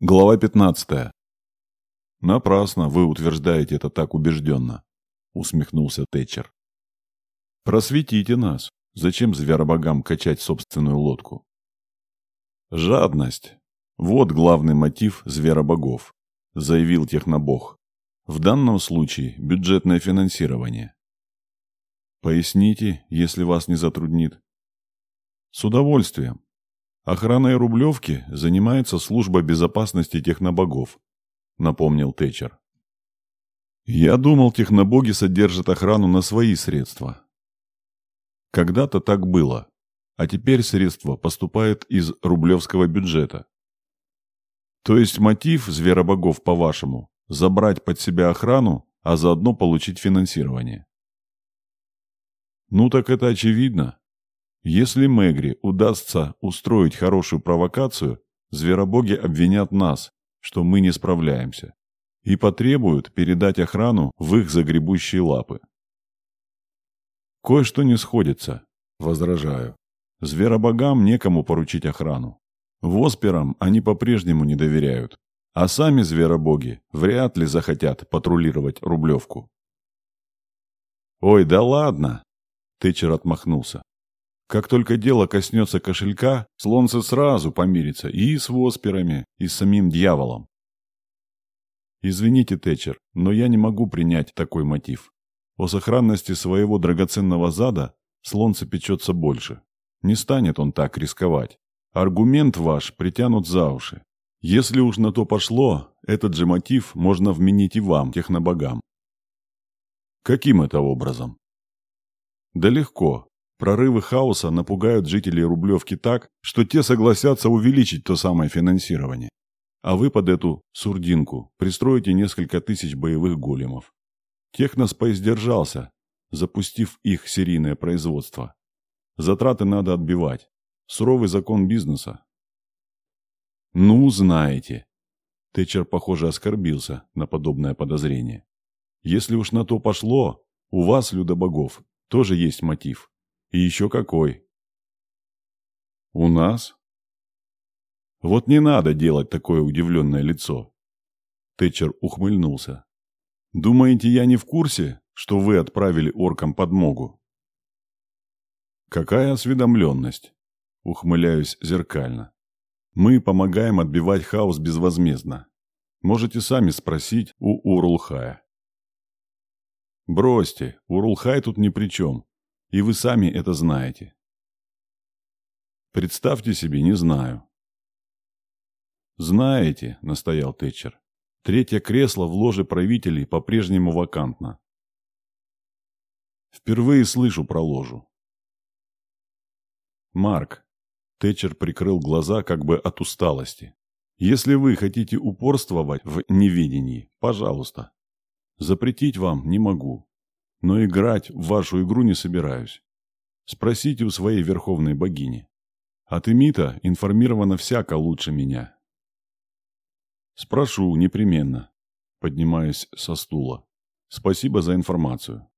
Глава 15. Напрасно вы утверждаете это так убежденно, усмехнулся Тэтчер. Просветите нас. Зачем зверобогам качать собственную лодку? Жадность. Вот главный мотив зверобогов, заявил технобог. В данном случае бюджетное финансирование. Поясните, если вас не затруднит. С удовольствием. Охраной Рублевки занимается служба безопасности технобогов, напомнил Тэтчер. Я думал, технобоги содержат охрану на свои средства. Когда-то так было, а теперь средства поступают из рублевского бюджета. То есть мотив зверобогов, по-вашему, забрать под себя охрану, а заодно получить финансирование. Ну так это очевидно. Если Мегри удастся устроить хорошую провокацию, зверобоги обвинят нас, что мы не справляемся, и потребуют передать охрану в их загребущие лапы. Кое-что не сходится, возражаю. Зверобогам некому поручить охрану. Восперам они по-прежнему не доверяют, а сами зверобоги вряд ли захотят патрулировать Рублевку. «Ой, да ладно!» – Тычер отмахнулся. Как только дело коснется кошелька, слонце сразу помирится и с восперами, и с самим дьяволом. Извините, Тэтчер, но я не могу принять такой мотив. О сохранности своего драгоценного зада слонце печется больше. Не станет он так рисковать. Аргумент ваш притянут за уши. Если уж на то пошло, этот же мотив можно вменить и вам, технобогам. Каким это образом? Да легко. Прорывы хаоса напугают жителей Рублевки так, что те согласятся увеличить то самое финансирование. А вы под эту сурдинку пристроите несколько тысяч боевых големов. Техноспейс держался, запустив их серийное производство. Затраты надо отбивать. Суровый закон бизнеса. Ну, знаете. Тэтчер, похоже, оскорбился на подобное подозрение. Если уж на то пошло, у вас, людобогов, тоже есть мотив. И еще какой. У нас? Вот не надо делать такое удивленное лицо. Тэтчер ухмыльнулся. Думаете, я не в курсе, что вы отправили оркам подмогу? Какая осведомленность? Ухмыляюсь зеркально. Мы помогаем отбивать хаос безвозмездно. Можете сами спросить у Урулхая. Бросьте, Урулхай тут ни при чем. И вы сами это знаете. Представьте себе, не знаю. Знаете, настоял Тэтчер. Третье кресло в ложе правителей по-прежнему вакантно. Впервые слышу про ложу. Марк. Тэтчер прикрыл глаза как бы от усталости. Если вы хотите упорствовать в неведении, пожалуйста. Запретить вам не могу но играть в вашу игру не собираюсь. Спросите у своей верховной богини. От Эмита информирована всяко лучше меня. Спрошу, непременно. Поднимаюсь со стула. Спасибо за информацию.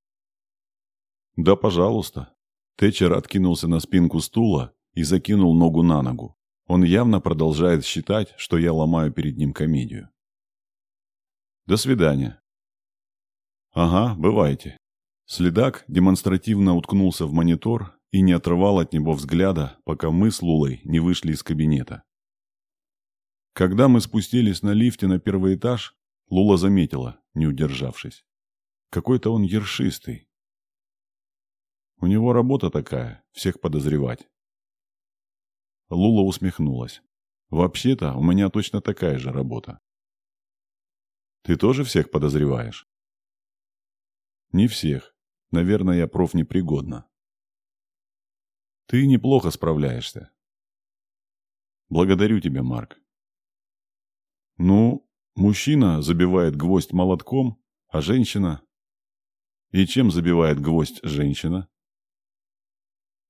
Да, пожалуйста. Тэтчер откинулся на спинку стула и закинул ногу на ногу. Он явно продолжает считать, что я ломаю перед ним комедию. До свидания. Ага, бывайте. Следак демонстративно уткнулся в монитор и не отрывал от него взгляда, пока мы с Лулой не вышли из кабинета. Когда мы спустились на лифте на первый этаж, Лула заметила, не удержавшись. Какой-то он ершистый. У него работа такая, всех подозревать. Лула усмехнулась. Вообще-то у меня точно такая же работа. Ты тоже всех подозреваешь? Не всех. Наверное, я профнепригодна. Ты неплохо справляешься. Благодарю тебя, Марк. Ну, мужчина забивает гвоздь молотком, а женщина... И чем забивает гвоздь женщина?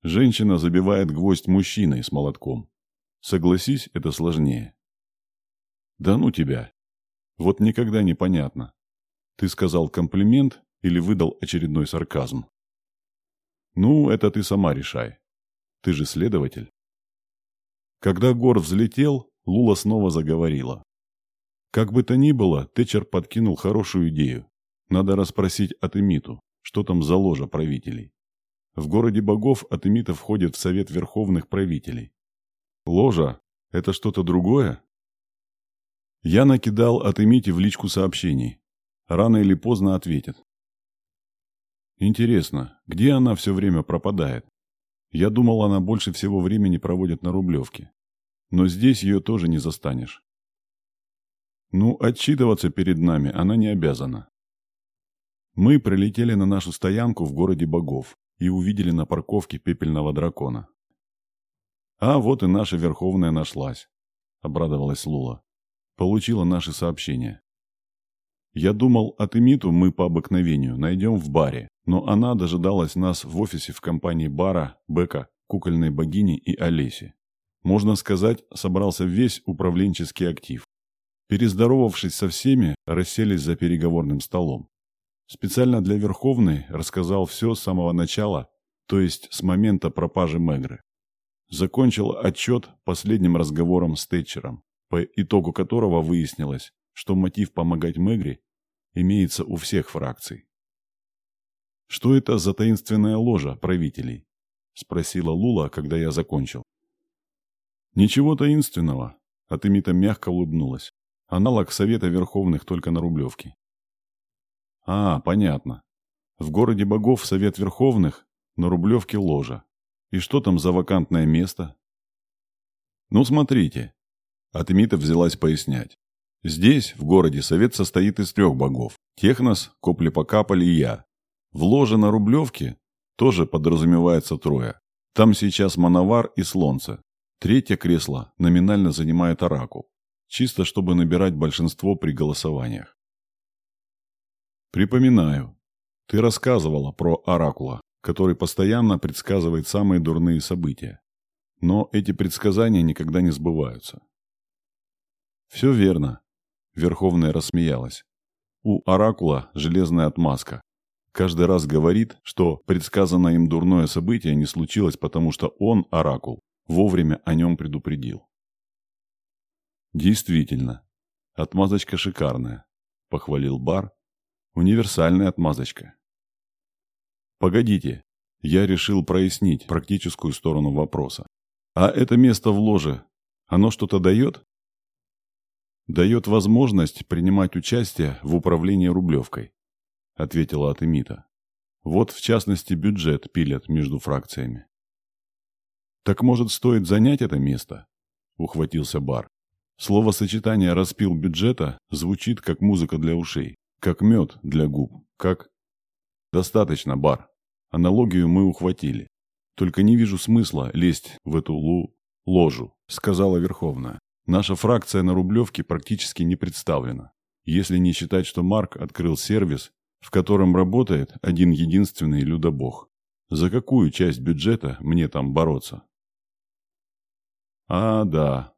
Женщина забивает гвоздь мужчиной с молотком. Согласись, это сложнее. Да ну тебя. Вот никогда не понятно. Ты сказал комплимент, или выдал очередной сарказм. «Ну, это ты сама решай. Ты же следователь». Когда Гор взлетел, Лула снова заговорила. Как бы то ни было, Тэтчер подкинул хорошую идею. Надо расспросить Атемиту, что там за ложа правителей. В городе богов Атемита входит в совет верховных правителей. Ложа – это что-то другое? Я накидал Атемите в личку сообщений. Рано или поздно ответит. Интересно, где она все время пропадает? Я думал, она больше всего времени проводит на Рублевке. Но здесь ее тоже не застанешь. Ну, отчитываться перед нами она не обязана. Мы прилетели на нашу стоянку в городе богов и увидели на парковке пепельного дракона. «А вот и наша Верховная нашлась», — обрадовалась Лула. «Получила наши сообщения. Я думал, от Эмиту мы по обыкновению найдем в баре, но она дожидалась нас в офисе в компании бара, Бека, кукольной богини и Олеси. Можно сказать, собрался весь управленческий актив. Перездоровавшись со всеми, расселись за переговорным столом. Специально для Верховной рассказал все с самого начала, то есть с момента пропажи Мегры. Закончил отчет последним разговором с Тэтчером, по итогу которого выяснилось, что мотив помогать Мегре имеется у всех фракций. «Что это за таинственная ложа правителей?» – спросила Лула, когда я закончил. «Ничего таинственного», – Атемита мягко улыбнулась. Аналог Совета Верховных только на Рублевке. А, понятно. В городе богов Совет Верховных, на Рублевке ложа. И что там за вакантное место? Ну, смотрите. Атемита взялась пояснять. Здесь, в городе, совет состоит из трех богов. Технос, Коплепокаполь и я. В ложе на Рублевке тоже подразумевается трое. Там сейчас Мановар и Слонце. Третье кресло номинально занимает Оракул чисто чтобы набирать большинство при голосованиях. Припоминаю, ты рассказывала про Оракула, который постоянно предсказывает самые дурные события. Но эти предсказания никогда не сбываются. Все верно. Верховная рассмеялась. У Оракула железная отмазка. Каждый раз говорит, что предсказанное им дурное событие не случилось, потому что он, Оракул, вовремя о нем предупредил. Действительно, отмазочка шикарная, похвалил Бар. Универсальная отмазочка. Погодите, я решил прояснить практическую сторону вопроса. А это место в ложе, оно что-то дает? Дает возможность принимать участие в управлении Рублевкой, ответила Атемита. Вот, в частности, бюджет пилят между фракциями. Так может, стоит занять это место? Ухватился Бар. Словосочетание «распил бюджета» звучит как музыка для ушей, как мед для губ, как... Достаточно, бар. Аналогию мы ухватили. Только не вижу смысла лезть в эту лу... ложу, сказала Верховная. Наша фракция на Рублевке практически не представлена. Если не считать, что Марк открыл сервис, в котором работает один единственный людобог. За какую часть бюджета мне там бороться? А, да,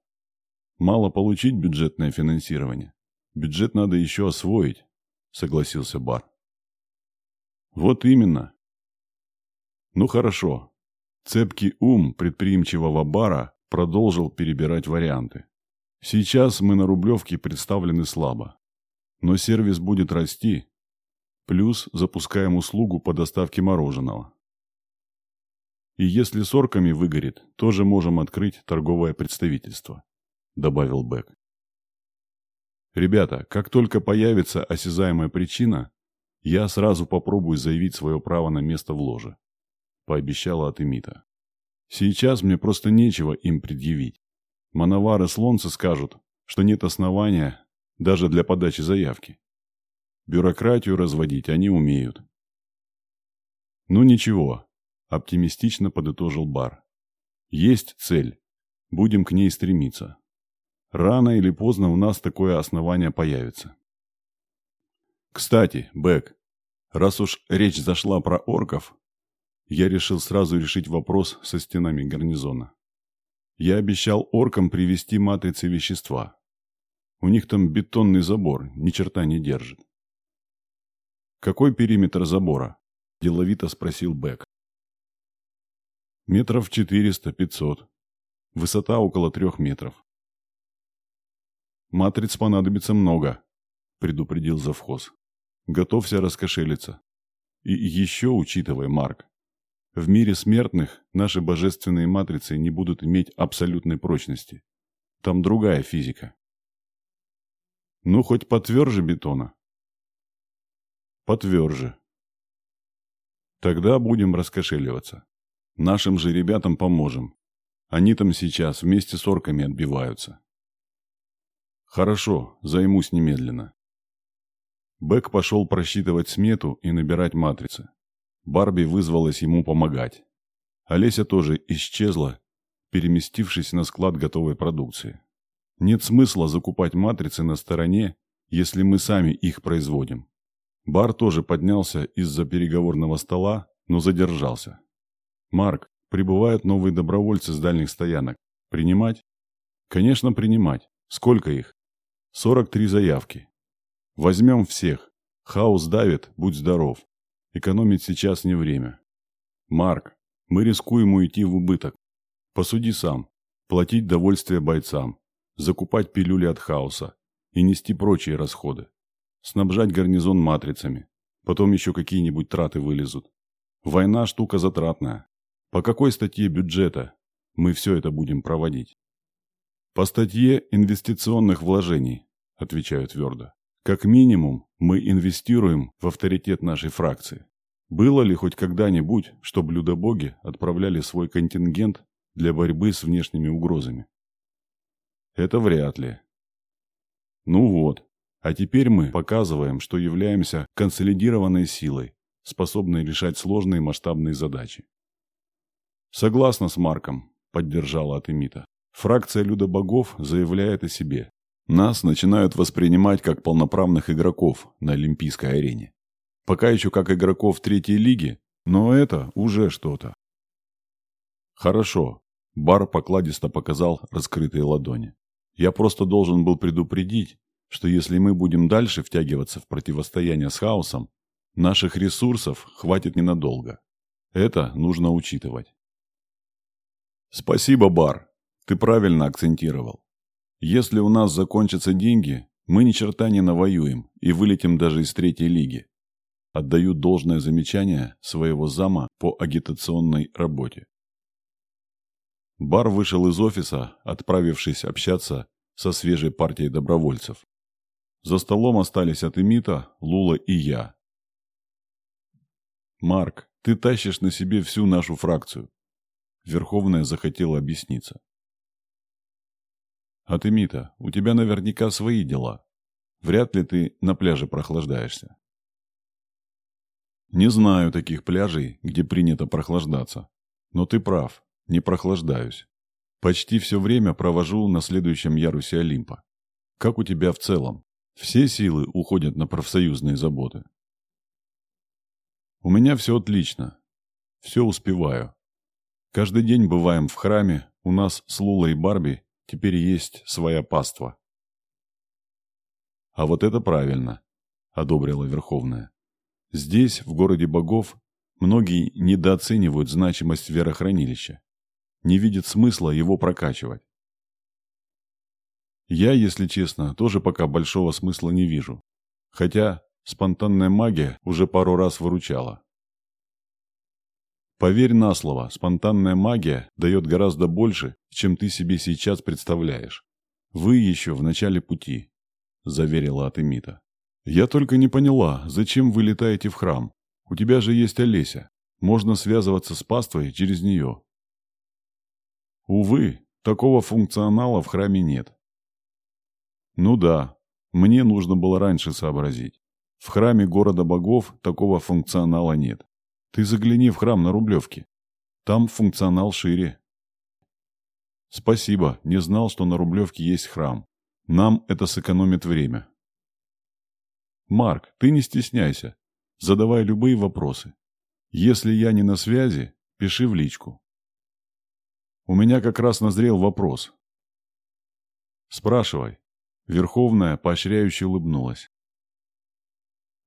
Мало получить бюджетное финансирование. Бюджет надо еще освоить, согласился Бар. Вот именно. Ну хорошо. Цепкий ум предприимчивого Бара продолжил перебирать варианты. Сейчас мы на Рублевке представлены слабо. Но сервис будет расти. Плюс запускаем услугу по доставке мороженого. И если с орками выгорит, тоже можем открыть торговое представительство. – добавил Бэк. «Ребята, как только появится осязаемая причина, я сразу попробую заявить свое право на место в ложе», – пообещала Атемита. «Сейчас мне просто нечего им предъявить. Мановары слонцы скажут, что нет основания даже для подачи заявки. Бюрократию разводить они умеют». «Ну ничего», – оптимистично подытожил Бар. «Есть цель. Будем к ней стремиться». Рано или поздно у нас такое основание появится. Кстати, Бэк, раз уж речь зашла про орков, я решил сразу решить вопрос со стенами гарнизона. Я обещал оркам привезти матрицы вещества. У них там бетонный забор, ни черта не держит. «Какой периметр забора?» – деловито спросил Бэк. «Метров четыреста-пятьсот. Высота около трех метров. матриц понадобится много», – предупредил завхоз. «Готовься раскошелиться. И еще учитывай, Марк, в мире смертных наши божественные матрицы не будут иметь абсолютной прочности. Там другая физика. Ну, хоть потверже бетона. Потверже. Тогда будем раскошеливаться. Нашим же ребятам поможем. Они там сейчас вместе с орками отбиваются. Хорошо, займусь немедленно. Бэк пошел просчитывать смету и набирать матрицы. Барби вызвалась ему помогать. Олеся тоже исчезла, переместившись на склад готовой продукции. Нет смысла закупать матрицы на стороне, если мы сами их производим. Бар тоже поднялся из-за переговорного стола, но задержался. «Марк, прибывают новые добровольцы с дальних стоянок. Принимать?» «Конечно, принимать. Сколько их?» «43 заявки. Возьмем всех. Хаос давит, будь здоров. Экономить сейчас не время. Марк, мы рискуем уйти в убыток. Посуди сам. Платить довольствие бойцам. Закупать пилюли от хаоса. И нести прочие расходы. Снабжать гарнизон матрицами. Потом еще какие-нибудь траты вылезут. Война штука затратная. По какой статье бюджета мы все это будем проводить? По статье инвестиционных вложений, отвечаю твердо. Как минимум, мы инвестируем в авторитет нашей фракции. Было ли хоть когда-нибудь, что блюдобоги отправляли свой контингент для борьбы с внешними угрозами? Это вряд ли. Ну вот, а теперь мы показываем, что являемся консолидированной силой, способной решать сложные масштабные задачи. Согласна с Марком, поддержала Атемита. Фракция людобогов заявляет о себе. Нас начинают воспринимать как полноправных игроков на Олимпийской арене. Пока еще как игроков третьей лиги, но это уже что-то. Хорошо. Бар покладисто показал раскрытые ладони. Я просто должен был предупредить, что если мы будем дальше втягиваться в противостояние с хаосом, наших ресурсов хватит ненадолго. Это нужно учитывать. Спасибо, Бар. Ты правильно акцентировал. Если у нас закончатся деньги, мы ни черта не навоюем и вылетим даже из третьей лиги. Отдаю должное замечание своего зама по агитационной работе. Бар вышел из офиса, отправившись общаться со свежей партией добровольцев. За столом остались Атемита, Лула и я. «Марк, ты тащишь на себе всю нашу фракцию». Верховная захотела объясниться. Атемита, у тебя наверняка свои дела. Вряд ли ты на пляже прохлаждаешься. Не знаю таких пляжей, где принято прохлаждаться. Но ты прав, не прохлаждаюсь. Почти все время провожу на следующем ярусе Олимпа. Как у тебя в целом? Все силы уходят на профсоюзные заботы. У меня все отлично. Все успеваю. Каждый день бываем в храме, у нас с Лулой и Барби Теперь есть своя паства. А вот это правильно, одобрила Верховная. Здесь, в городе богов, многие недооценивают значимость верохранилища, не видят смысла его прокачивать. Я, если честно, тоже пока большого смысла не вижу. Хотя спонтанная магия уже пару раз выручала. Поверь на слово, спонтанная магия дает гораздо больше, чем ты себе сейчас представляешь. Вы еще в начале пути, заверила Атемита. Я только не поняла, зачем вы летаете в храм? У тебя же есть Олеся. Можно связываться с паствой через нее. Увы, такого функционала в храме нет. Ну да, мне нужно было раньше сообразить. В храме города богов такого функционала нет. Ты загляни в храм на Рублевке. Там функционал шире. Спасибо, не знал, что на Рублевке есть храм. Нам это сэкономит время. Марк, ты не стесняйся. Задавай любые вопросы. Если я не на связи, пиши в личку. У меня как раз назрел вопрос. Спрашивай. Верховная поощряюще улыбнулась.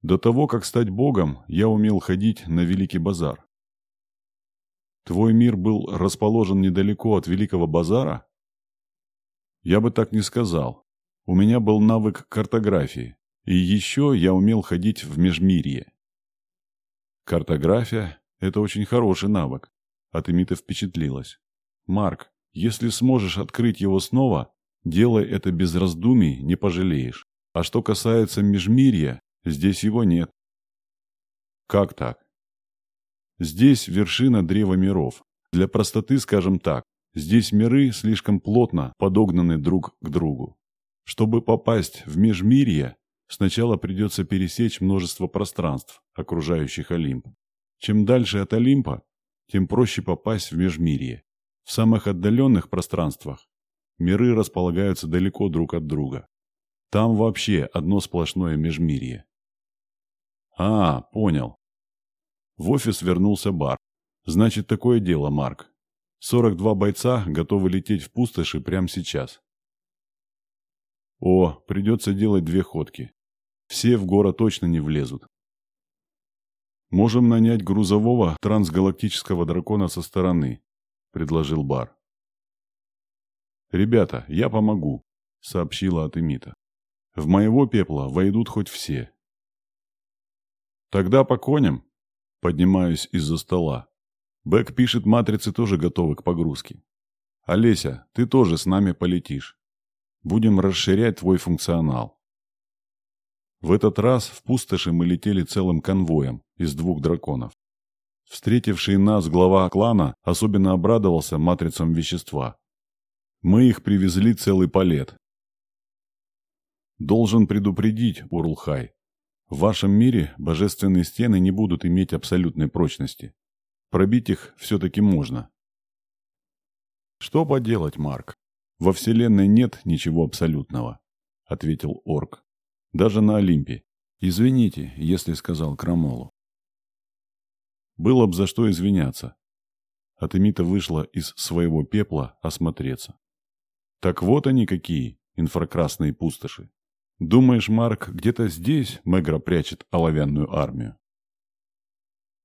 До того, как стать богом, я умел ходить на Великий базар. Твой мир был расположен недалеко от Великого базара? Я бы так не сказал. У меня был навык картографии, и еще я умел ходить в межмирье. Картография – это очень хороший навык. От Эмита впечатлилась. Марк, если сможешь открыть его снова, делай это без раздумий, не пожалеешь. А что касается межмирья, здесь его нет. Как так? Здесь вершина древа миров. Для простоты скажем так, здесь миры слишком плотно подогнаны друг к другу. Чтобы попасть в межмирье, сначала придется пересечь множество пространств, окружающих Олимп. Чем дальше от Олимпа, тем проще попасть в межмирье. В самых отдаленных пространствах миры располагаются далеко друг от друга. Там вообще одно сплошное межмирье. А, понял. В офис вернулся Бар. Значит, такое дело, Марк. 42 бойца готовы лететь в пустоши прямо сейчас. О, придется делать две ходки. Все в город точно не влезут. Можем нанять грузового трансгалактического дракона со стороны, предложил Бар. «Ребята, я помогу», — сообщила Атемита. «В моего пепла войдут хоть все». «Тогда по коням», Поднимаюсь из-за стола. Бэк пишет, матрицы тоже готовы к погрузке. Олеся, ты тоже с нами полетишь. Будем расширять твой функционал. В этот раз в пустоши мы летели целым конвоем из двух драконов. Встретивший нас глава клана особенно обрадовался матрицам вещества. Мы их привезли целый палет. Должен предупредить, Урлхай, в вашем мире божественные стены не будут иметь абсолютной прочности. Пробить их все-таки можно. Что поделать, Марк? Во Вселенной нет ничего абсолютного, ответил Орк. Даже на Олимпе. Извините, если сказал Крамолу. Было бы за что извиняться. Атемита вышла из своего пепла осмотреться. Так вот они какие, инфракрасные пустоши. Думаешь, Марк, где-то здесь Мегра прячет оловянную армию?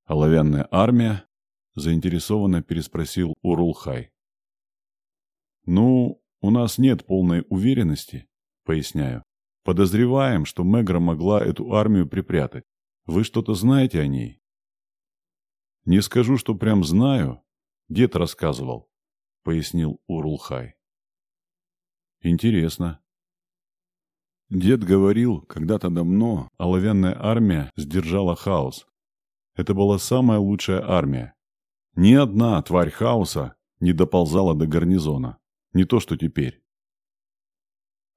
Оловянная армия? Заинтересованно переспросил Урулхай. Ну, у нас нет полной уверенности, поясняю. Подозреваем, что Мегра могла эту армию припрятать. Вы что-то знаете о ней? Не скажу, что прям знаю. Дед рассказывал, пояснил Урулхай. Интересно. Дед говорил, когда-то давно оловянная армия сдержала хаос. Это была самая лучшая армия. Ни одна тварь хаоса не доползала до гарнизона. Не то, что теперь.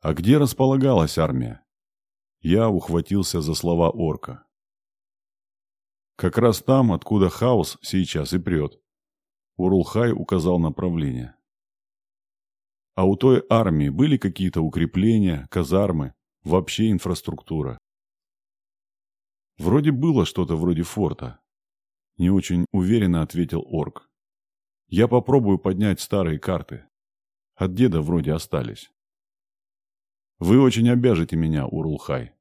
А где располагалась армия? Я ухватился за слова орка. Как раз там, откуда хаос сейчас и прет. Урулхай указал направление. А у той армии были какие-то укрепления, казармы, Вообще инфраструктура. Вроде было что-то вроде форта. Не очень уверенно ответил орк. Я попробую поднять старые карты. От деда вроде остались. Вы очень обяжете меня, Урулхай.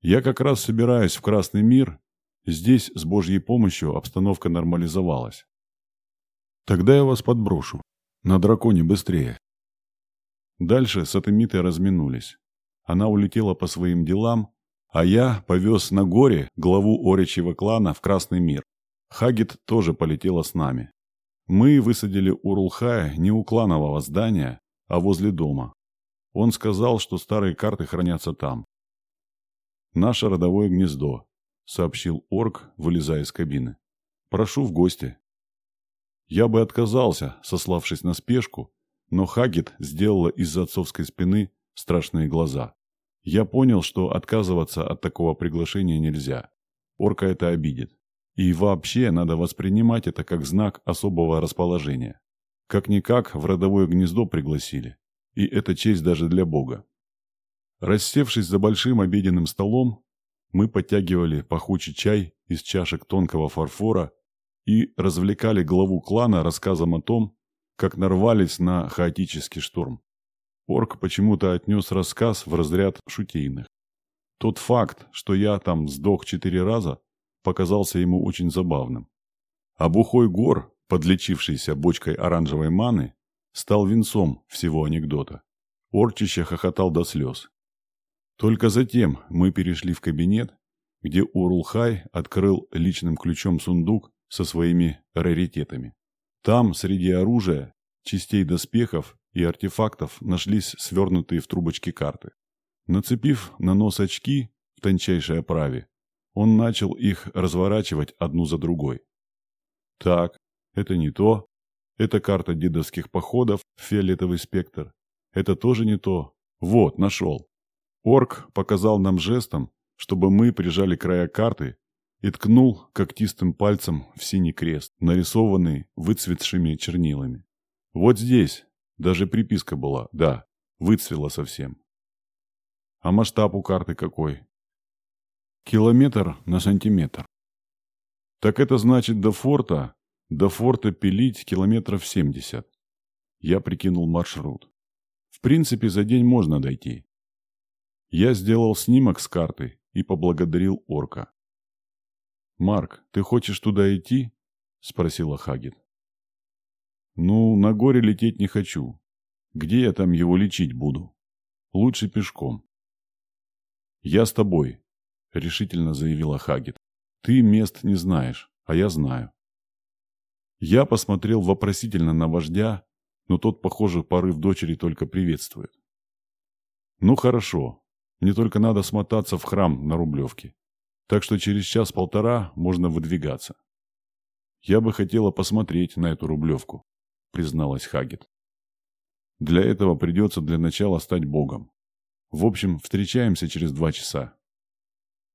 Я как раз собираюсь в Красный мир. Здесь с Божьей помощью обстановка нормализовалась. Тогда я вас подброшу. На драконе быстрее. Дальше сатемиты разминулись. Она улетела по своим делам, а я повез на горе главу оречьего клана в Красный мир. Хагит тоже полетела с нами. Мы высадили Урулхая не у кланового здания, а возле дома. Он сказал, что старые карты хранятся там. «Наше родовое гнездо», — сообщил орк, вылезая из кабины. «Прошу в гости». Я бы отказался, сославшись на спешку, но Хагит сделала из-за отцовской спины страшные глаза. Я понял, что отказываться от такого приглашения нельзя. Орка это обидит. И вообще надо воспринимать это как знак особого расположения. Как-никак в родовое гнездо пригласили. И это честь даже для Бога. Рассевшись за большим обеденным столом, мы подтягивали пахучий чай из чашек тонкого фарфора и развлекали главу клана рассказом о том, как нарвались на хаотический шторм. Орк почему-то отнес рассказ в разряд шутейных. Тот факт, что я там сдох четыре раза, показался ему очень забавным. А бухой гор, подлечившийся бочкой оранжевой маны, стал венцом всего анекдота. Орчище хохотал до слез. Только затем мы перешли в кабинет, где Урулхай открыл личным ключом сундук со своими раритетами. Там, среди оружия, частей доспехов и артефактов нашлись свернутые в трубочки карты. Нацепив на нос очки в тончайшей оправе, он начал их разворачивать одну за другой. Так, это не то. Это карта дедовских походов, фиолетовый спектр. Это тоже не то. Вот, нашел. Орк показал нам жестом, чтобы мы прижали края карты и ткнул когтистым пальцем в синий крест, нарисованный выцветшими чернилами. Вот здесь даже приписка была, да, выцвела совсем. А масштаб у карты какой? Километр на сантиметр. Так это значит до форта, до форта пилить километров семьдесят. Я прикинул маршрут. В принципе, за день можно дойти. Я сделал снимок с карты и поблагодарил орка. «Марк, ты хочешь туда идти?» – спросила Хагит. «Ну, на горе лететь не хочу. Где я там его лечить буду? Лучше пешком». «Я с тобой», – решительно заявила Хагит. «Ты мест не знаешь, а я знаю». Я посмотрел вопросительно на вождя, но тот, похоже, порыв дочери только приветствует. «Ну хорошо, мне только надо смотаться в храм на Рублевке. Так что через час-полтора можно выдвигаться». «Я бы хотела посмотреть на эту Рублевку», — призналась Хагет. «Для этого придется для начала стать богом. В общем, встречаемся через два часа».